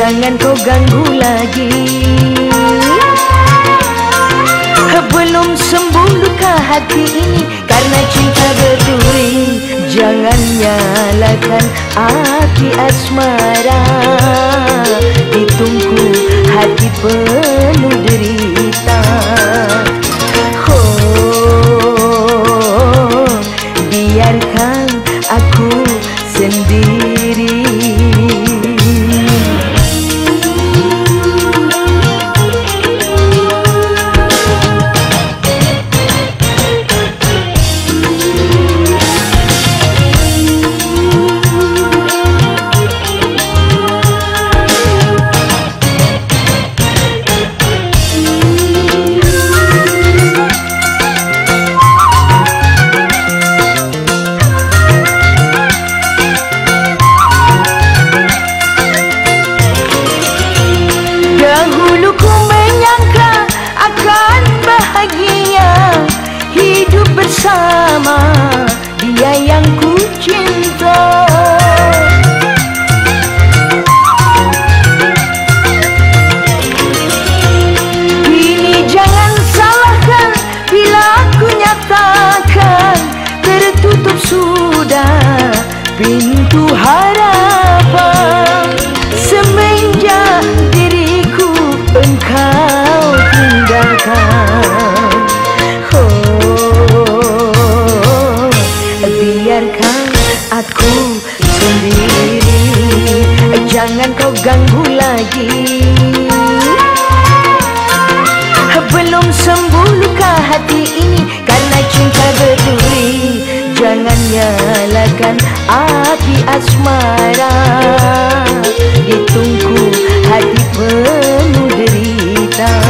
Jangan kau ganggu lagi. Belum sembuh luka hati ini Karena cinta berduri Jangan nyalakan api asmara. Ditunggu hati penuh derita. Oh, biarkan aku sendiri bersama dia yang ku cinta. Kini jangan salahkan bila aku nyatakan Tertutup sudah pintu harapan ganggu lagi. Belum sembuh luka hati ini? Karena cinta berduri. Jangan nyalakan api asmara. Ditunggu hati penuh derita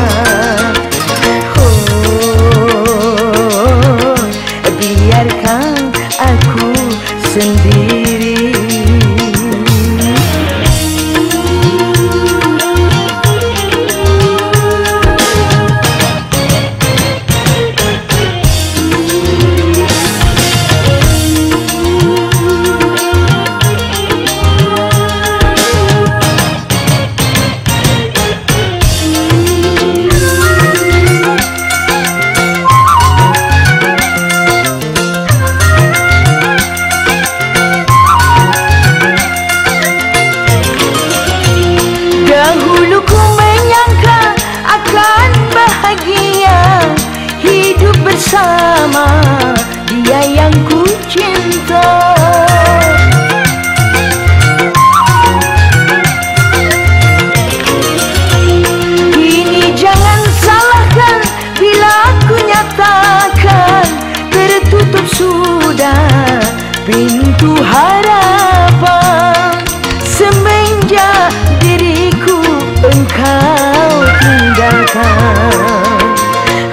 engkau tinggalkan.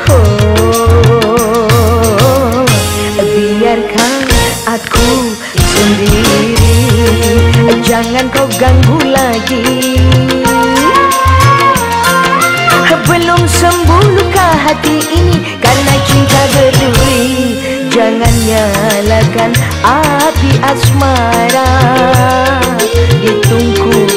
Oh, biarkan aku sendiri. Jangan kau ganggu lagi. Belum sembuh luka hati ini Karena cinta berduri. Jangan nyalakan api asmara. Ditunggu